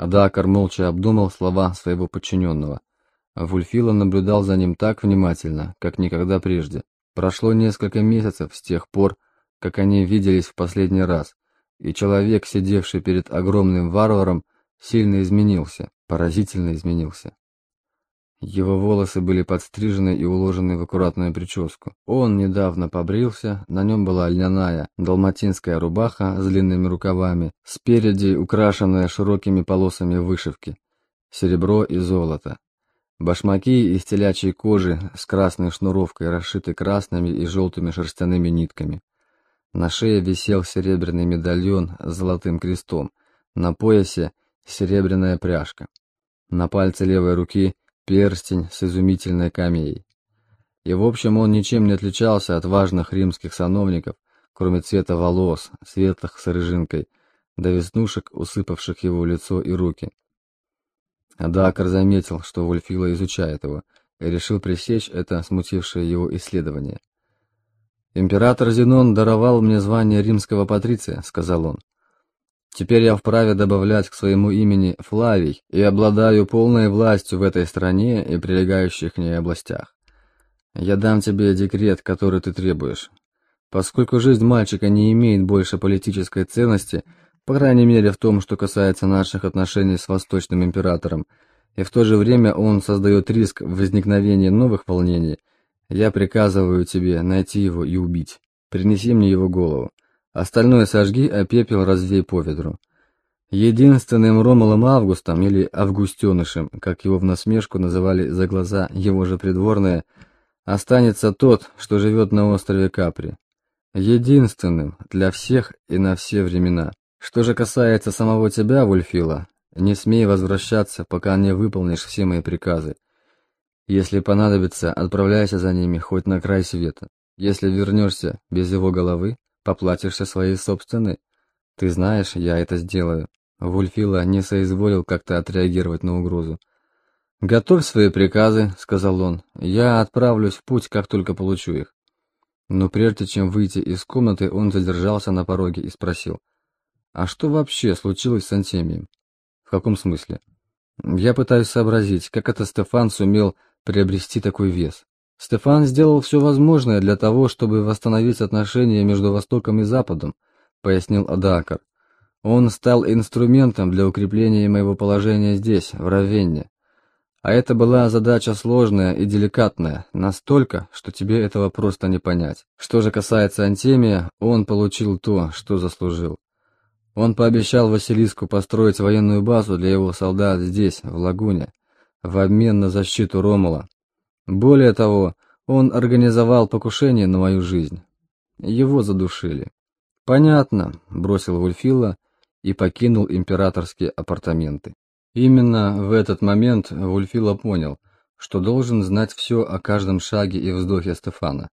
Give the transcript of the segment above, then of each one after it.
Адакар молча обдумал слова своего подчиненного. Вульфила наблюдал за ним так внимательно, как никогда прежде. Прошло несколько месяцев с тех пор, как они виделись в последний раз, и человек, сидевший перед огромным варваром, сильно изменился, поразительно изменился. Его волосы были подстрижены и уложены в аккуратную прическу. Он недавно побрился, на нем была льняная далматинская рубаха с длинными рукавами, спереди украшенная широкими полосами вышивки, серебро и золото. Башмаки из телячьей кожи с красной шнуровкой, расшиты красными и желтыми шерстяными нитками. На шее висел серебряный медальон с золотым крестом, на поясе серебряная пряжка. На пальце левой руки перстень с изумительной камеей. И в общем он ничем не отличался от важных римских сановников, кроме цвета волос, светлых с рыжинкой, до веснушек, усыпавших его лицо и руки. Адакар заметил, что Вольфила изучает его, и решил пресечь это смутившее его исследование. «Император Зенон даровал мне звание римского патриция», — сказал он. Теперь я вправе добавлять к своему имени Флавий и обладаю полной властью в этой стране и прилегающих к ней областях. Я дам тебе декрет, который ты требуешь. Поскольку жизнь мальчика не имеет больше политической ценности, по крайней мере в том, что касается наших отношений с Восточным Императором, и в то же время он создает риск возникновения новых волнений, я приказываю тебе найти его и убить. Принеси мне его голову. Остальное сожги, а пепел развей по ветру. Единственным Ромалом Августом, или Августенышем, как его в насмешку называли за глаза его же придворные, останется тот, что живет на острове Капри. Единственным для всех и на все времена. Что же касается самого тебя, Вульфила, не смей возвращаться, пока не выполнишь все мои приказы. Если понадобится, отправляйся за ними хоть на край света. Если вернешься без его головы, Поплатишься своей собственной. Ты знаешь, я это сделаю. Вульфила не соизволил как-то отреагировать на угрозу. «Готовь свои приказы», — сказал он. «Я отправлюсь в путь, как только получу их». Но прежде чем выйти из комнаты, он задержался на пороге и спросил. «А что вообще случилось с Антемием?» «В каком смысле?» «Я пытаюсь сообразить, как это Стефан сумел приобрести такой вес. Стефан сделал все возможное для того, чтобы восстановить отношения между Востоком и Западом, пояснил Адакар. Он стал инструментом для укрепления моего положения здесь, в Равенне. А это была задача сложная и деликатная, настолько, что тебе этого просто не понять. Что же касается Антемия, он получил то, что заслужил. Он пообещал Василиску построить военную базу для его солдат здесь, в Лагуне, в обмен на защиту Ромула, более того, он организовал покушение на мою жизнь. Его задушили. Понятно, бросил Вульфила и покинул императорские апартаменты. Именно в этот момент Вульфила понял, что должен знать все о каждом шаге и вздохе Стефана.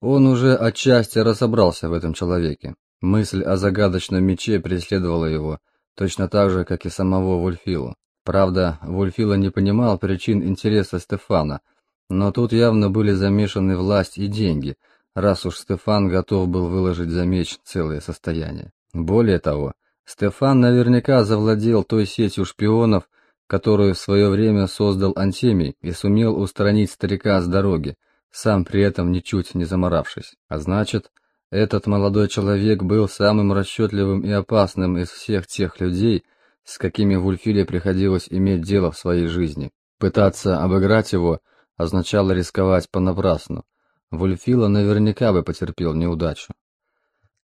Он уже отчасти разобрался в этом человеке. Мысль о загадочном мече преследовала его, точно так же, как и самого Вульфилу. Правда, Вульфила не понимал причин интереса Стефана – но тут явно были замешаны власть и деньги, раз уж Стефан готов был выложить за меч целое состояние. Более того, Стефан наверняка завладел той сетью шпионов, которую в свое время создал Антемий и сумел устранить старика с дороги, сам при этом ничуть не заморавшись. А значит, этот молодой человек был самым расчетливым и опасным из всех тех людей, с какими Вульфиле приходилось иметь дело в своей жизни. Пытаться обыграть его – означало рисковать понапрасну. Вульфила наверняка бы потерпел неудачу.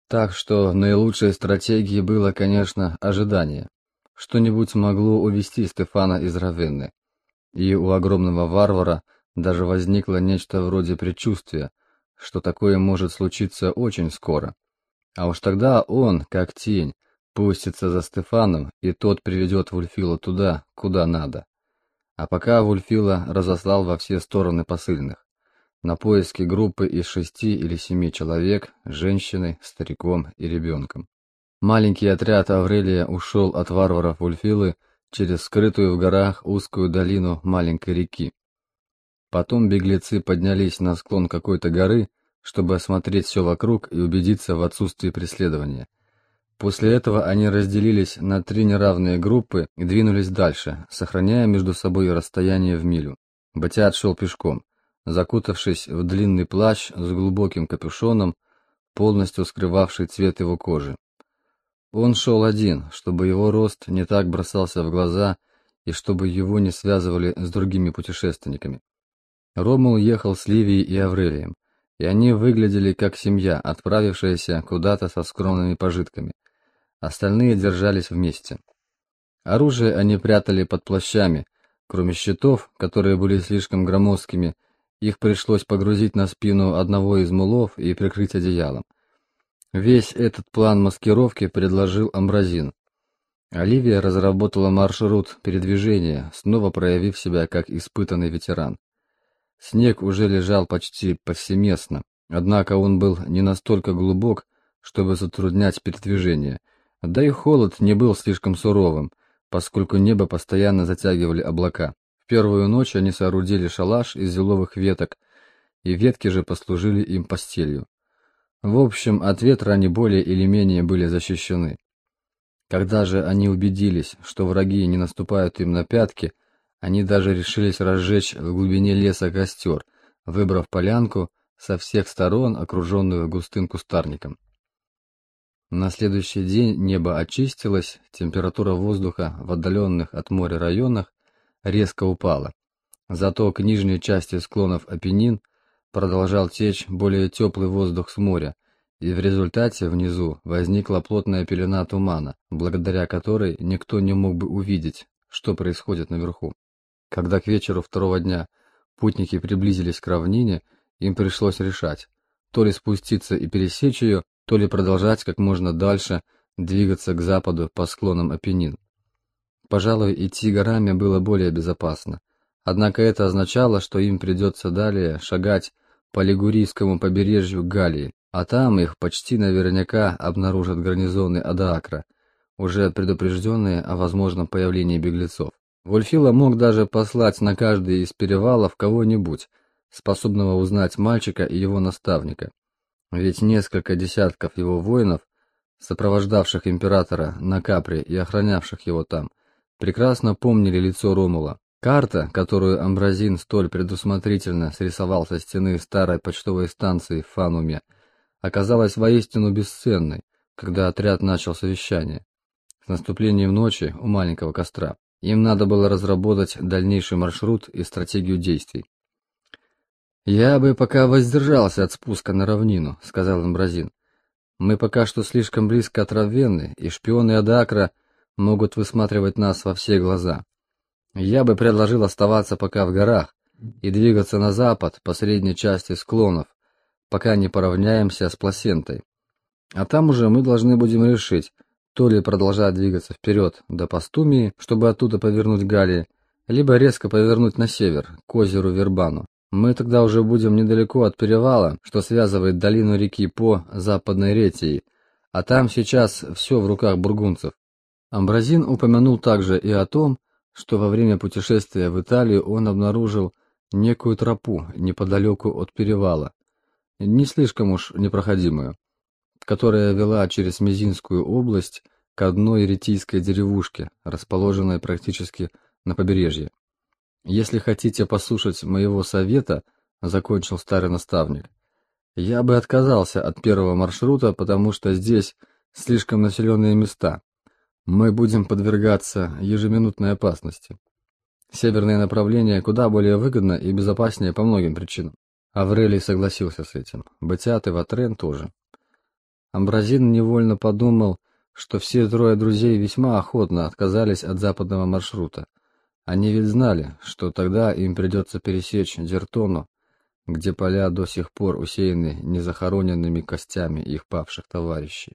Так что наилучшей стратегией было, конечно, ожидание. Что-нибудь могло увести Стефана из Равенны. И у огромного варвара даже возникло нечто вроде предчувствия, что такое может случиться очень скоро. А уж тогда он, как тень, пустится за Стефаном, и тот приведет Вульфила туда, куда надо. А пока Вульфила разослал во все стороны посыльных. На поиски группы из шести или семи человек, женщиной, стариком и ребенком. Маленький отряд Аврелия ушел от варваров Вульфилы через скрытую в горах узкую долину маленькой реки. Потом беглецы поднялись на склон какой-то горы, чтобы осмотреть все вокруг и убедиться в отсутствии преследования. После этого они разделились на три неравные группы и двинулись дальше, сохраняя между собой расстояние в милю. Батят шел пешком, закутавшись в длинный плащ с глубоким капюшоном, полностью скрывавший цвет его кожи. Он шел один, чтобы его рост не так бросался в глаза и чтобы его не связывали с другими путешественниками. Ромул ехал с Ливией и Аврелием, и они выглядели как семья, отправившаяся куда-то со скромными пожитками. Остальные держались вместе. Оружие они прятали под плащами, кроме щитов, которые были слишком громоздкими, их пришлось погрузить на спину одного из мулов и прикрыть одеялом. Весь этот план маскировки предложил Амбразин. Оливия разработала маршрут передвижения, снова проявив себя как испытанный ветеран. Снег уже лежал почти повсеместно, однако он был не настолько глубок, чтобы затруднять передвижение, да и холод не был слишком суровым, поскольку небо постоянно затягивали облака. В первую ночь они соорудили шалаш из еловых веток, и ветки же послужили им постелью. В общем, от ветра они более или менее были защищены. Когда же они убедились, что враги не наступают им на пятки, они даже решились разжечь в глубине леса костер, выбрав полянку со всех сторон, окруженную густым кустарником. На следующий день небо очистилось, температура воздуха в отдаленных от моря районах резко упала. Зато к нижней части склонов Апеннин продолжал течь более теплый воздух с моря, и в результате внизу возникла плотная пелена тумана, благодаря которой никто не мог бы увидеть, что происходит наверху. Когда к вечеру второго дня путники приблизились к равнине, им пришлось решать, то ли спуститься и пересечь ее, то ли продолжать как можно дальше двигаться к западу по склонам Апеннин. Пожалуй, идти горами было более безопасно. Однако это означало, что им придется далее шагать по Лигурийскому побережью Галлии, а там их почти наверняка обнаружат гарнизоны Адаакра, уже предупрежденные о возможном появлении беглецов. Вольфила мог даже послать на каждый из перевалов кого-нибудь, способного узнать мальчика и его наставника. Ведь несколько десятков его воинов, сопровождавших императора на Капре и охранявших его там, прекрасно помнили лицо Ромула. Карта, которую Амбразин столь предусмотрительно срисовал со стены старой почтовой станции в Фануме, оказалась воистину бесценной, когда отряд начал совещание. С наступлением ночи у маленького костра им надо было разработать дальнейший маршрут и стратегию действий. «Я бы пока воздержался от спуска на равнину», — сказал Амбразин. «Мы пока что слишком близко от Равенны, и шпионы Адакра могут высматривать нас во все глаза. Я бы предложил оставаться пока в горах и двигаться на запад по средней части склонов, пока не поравняемся с Пласентой. А там уже мы должны будем решить, то ли продолжать двигаться вперед до Пастумии, чтобы оттуда повернуть к Галлии, либо резко повернуть на север, к озеру Вербану. Мы тогда уже будем недалеко от перевала, что связывает долину реки По западной Ретией, а там сейчас все в руках бургунцев. Амбразин упомянул также и о том, что во время путешествия в Италию он обнаружил некую тропу неподалеку от перевала, не слишком уж непроходимую, которая вела через Мезинскую область к одной ретийской деревушке, расположенной практически на побережье. Если хотите послушать моего совета, закончил старый наставник. Я бы отказался от первого маршрута, потому что здесь слишком населенные места. Мы будем подвергаться ежеминутной опасности. Северное направление куда более выгодно и безопаснее по многим причинам. Аврелий согласился с этим. Батят и Ватрен тоже. Амбразин невольно подумал, что все трое друзей весьма охотно отказались от западного маршрута. Они ведь знали, что тогда им придется пересечь Дертону, где поля до сих пор усеяны незахороненными костями их павших товарищей.